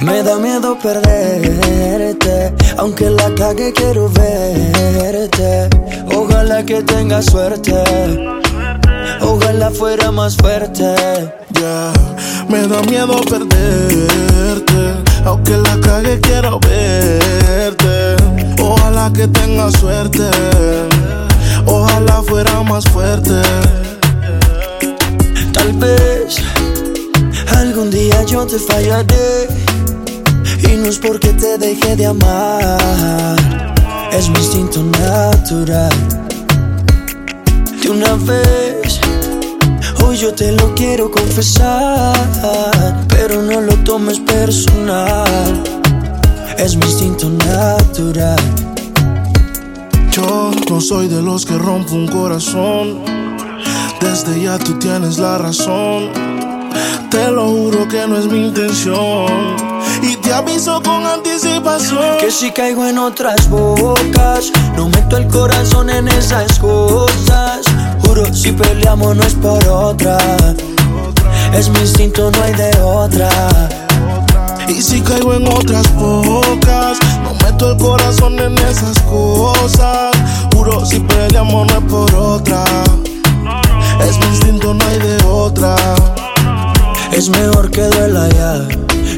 Me da miedo perderte, aunque la cague quiero verte. Ojalá que tenga suerte, ojalá fuera más fuerte. Me da miedo perderte, aunque la cague quiero verte. Ojalá que tenga suerte, ojalá fuera más fuerte. Tal vez algún día yo te fallaré y no es porque te deje de amar, es mi instinto natural. De una vez, hoy yo te lo quiero confesar, pero no lo tomes personal, es mi instinto natural. Yo no soy de los que rompo un corazón. Desde ya tú tienes la razón. Te lo juro que no es mi intención. Y te aviso con anticipación. Que si caigo en otras bocas, no meto el corazón en esas cosas. Juro, si peleamos no es por otra. Es mi instinto, no hay de otra. Y si caigo en otras pocas, no meto el corazón en esas cosas. Juro, si peleamos no es por otra. Es mi instinto, no hay de otra. Es mejor que duela ya,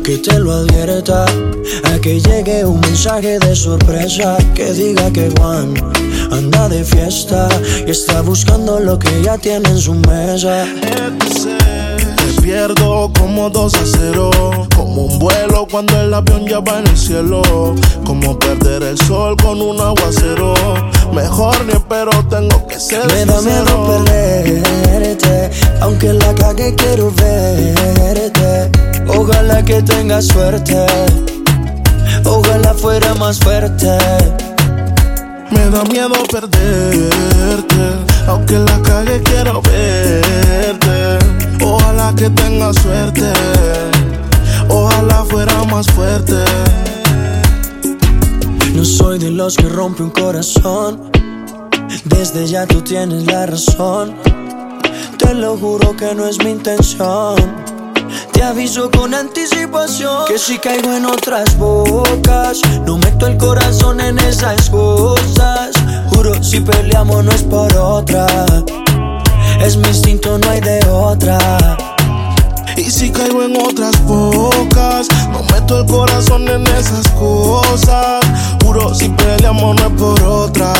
que te lo advierta. A que llegue un mensaje de sorpresa que diga que Juan anda de fiesta y está buscando lo que ya tiene en su mesa. Te pierdo como dos a 0 Como un vuelo cuando el avión ya va en el cielo Como perder el sol con un aguacero Mejor ni espero, tengo que ser Me da miedo aunque la cague quiero verte. Ojalá que tenga suerte, ojalá fuera más fuerte. Me da miedo perderte Aunque la cague quiero verte Ojalá que tenga suerte Ojalá fuera más fuerte No soy de los que rompe un corazón. Desde ya tú tienes la razón. Te lo juro que no es mi intención. Te aviso con anticipación que si caigo en otras bocas, no meto el corazón en esas cosas. Juro, si peleamos no es por otra. Es mi instinto, no hay de otra. Y si caigo en otras bocas No meto el corazón en esas cosas Juro, si peleamos no es por otra